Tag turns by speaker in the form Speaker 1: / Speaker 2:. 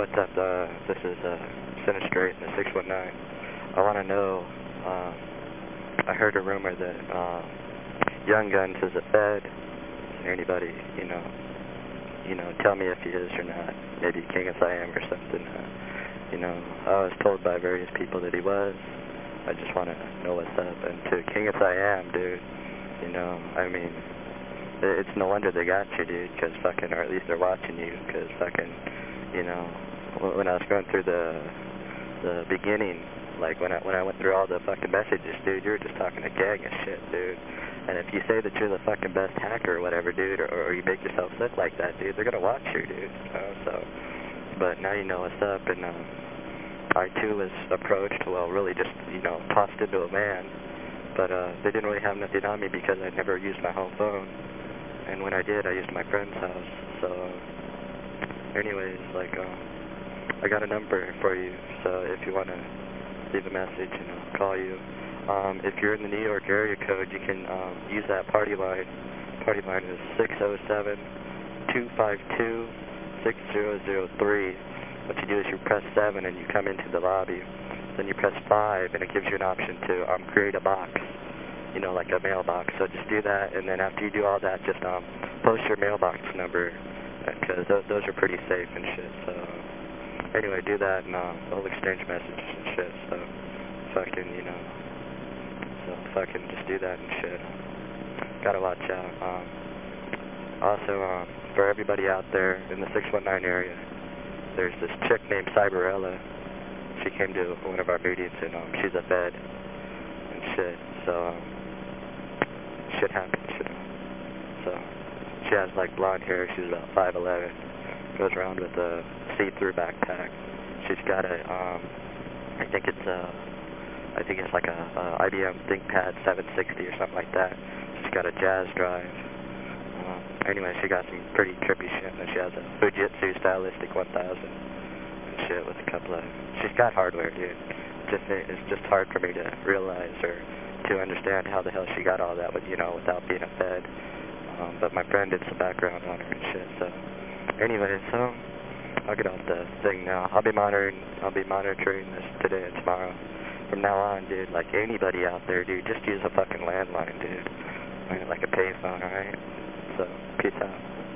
Speaker 1: What's up? Uh, this is uh, Sinistrate in the 619. I want to know, uh, I heard a rumor that uh, Young Guns is a Fed. Is anybody, you know, you know, tell me if he is or not. Maybe King of Siam or something. Uh, you know, I was told by various people that he was. I just want to know what's up. And to King of Siam, dude, you know, I mean, it's no wonder they got you, dude, because fucking, or at least they're watching you, because fucking, you know, when I was going through the the beginning, like when I when I went through all the fucking messages, dude, you were just talking a gang of shit, dude. And if you say that you're the fucking best hacker or whatever, dude, or, or you make yourself look like that, dude, they're gonna watch you, dude. So, but now you know what's up, and um, I too was approached, well, really just you know tossed into a man, but uh, they didn't really have nothing on me because I'd never used my home phone, and when I did, I used my friend's house. So, anyways, like, um, I got a number for you, so if you want to leave a message, and I'll call you. Um, if you're in the New York area code, you can um, use that party line. Party line is 607-252-6003. What you do is you press 7 and you come into the lobby. Then you press 5 and it gives you an option to um, create a box, you know, like a mailbox. So just do that, and then after you do all that, just um, post your mailbox number, because th those are pretty safe and shit. So anyway, do that, and uh, we'll exchange messages and shit. So fucking, you know. So fucking just do that and shit. Gotta watch out. Um, also, um, for everybody out there in the 619 area, there's this chick named Cyberella. She came to one of our meetings and um, she's a Fed and shit. So, um, shit happens, you know. So, she has like blonde hair. She's about 5'11". Goes around with a see-through backpack. She's got a, um, I think it's a, I think it's like a, a IBM ThinkPad 760 or something like that. She's got a Jaz drive. Um, anyway, she got some pretty trippy shit. And she has a Fujitsu Stylistic 1000 and shit with a couple of... She's got hardware, dude. Just It's just hard for me to realize or to understand how the hell she got all that, with, you know, without being a Fed. Um, but my friend did some background on her and shit, so... Anyway, so... I'll get off the thing now. I'll be monitoring, I'll be monitoring this today and tomorrow from now on, dude, like anybody out there, dude, just use a fucking landline, dude. Like a payphone, alright? So, peace out.